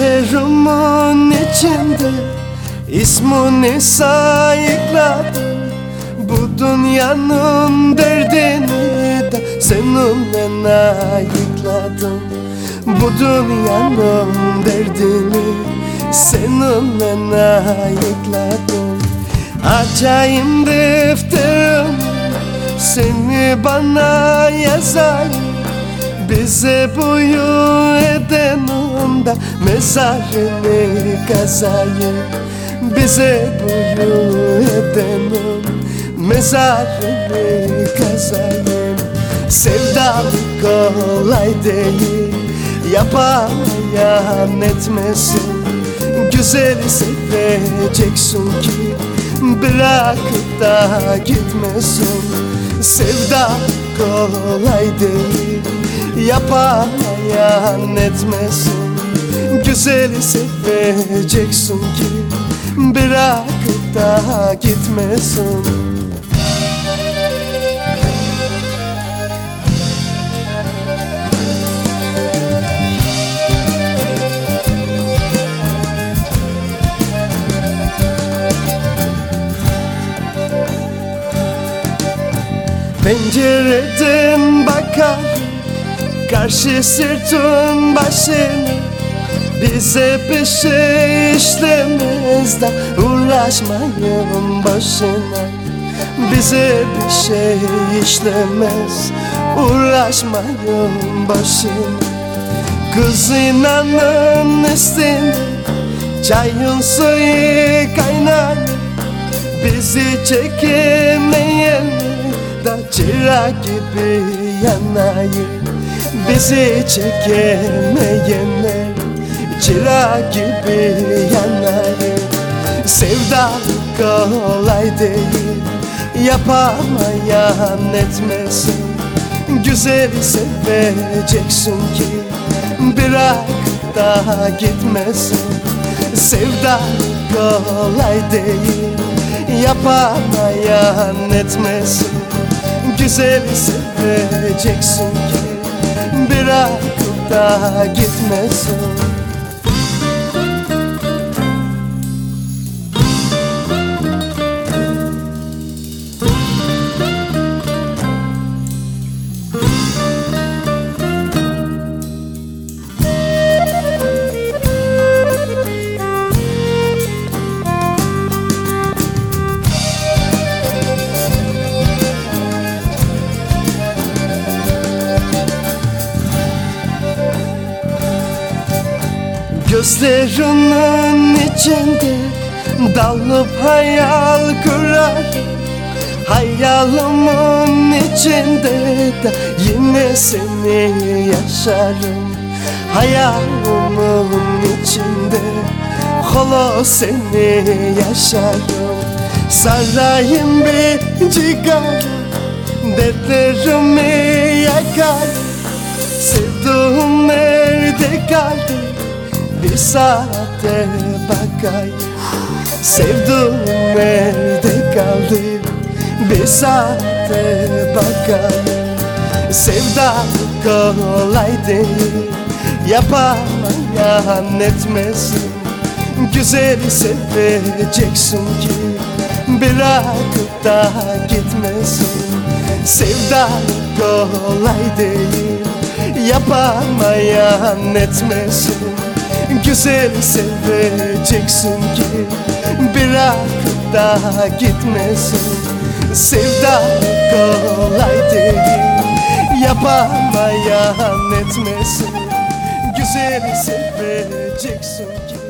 Dertlerimin içinde ismini sayıkladım Bu dünyanın derdini de seninle ayıkladım. Bu dünyanın derdini seninle ayıkladım. Açayım defterim seni bana yazayım bize boyu edenin de mezarını kazayım. Bize boyu edenin mezarını kazayım. Sevdalık kolay değil Yapamayan etmesin. Güzeli seveceksin ki Bırakıp da gitmesin. Sevda kolay değil Yapamayan etmesin. Güzeli seveceksin ki Bırakıp da gitmesin. Pencereden Karşı sırtın başını Bize bir şey işlemez de Uğraşmayın başına Bize bir şey işlemez. Uğraşmayın başına Kız inanın üstünde Çayın suyu kaynar. Bizi çekemeyen da çıra gibi yanayım Bizi çekemeyenler çıra gibi yanayım Sevda kolay değil Yapamayan etmesin. Güzeli seveceksin ki Bırak da gitmesin. Sevda kolay değil Yapamayan etmesin. Güzeli seveceksin ki Bırakıp da gitmesin Gözlerinin içinde dalıp hayal kurar. Hayalimin içinde de yine seni yaşarım. Hayalimin içinde hala seni yaşarım. Sarayım bir cigara Dertlerimi yakar. Sevduğum nerede kaldı bir saate bakayım. Sevduğum nerede kaldı Bir saate bakayım. Sevda kolay değil. Yapamayan etmesin. Güzeli seveceksin ki Bırakıp da gitmesin. Sevda kolay değil. Yapamayan etmesin Güzeli seveceksin ki Bırakıp da gitmesin. Sevda kolay değil Yapamayan etmesin. Güzeli seveceksin ki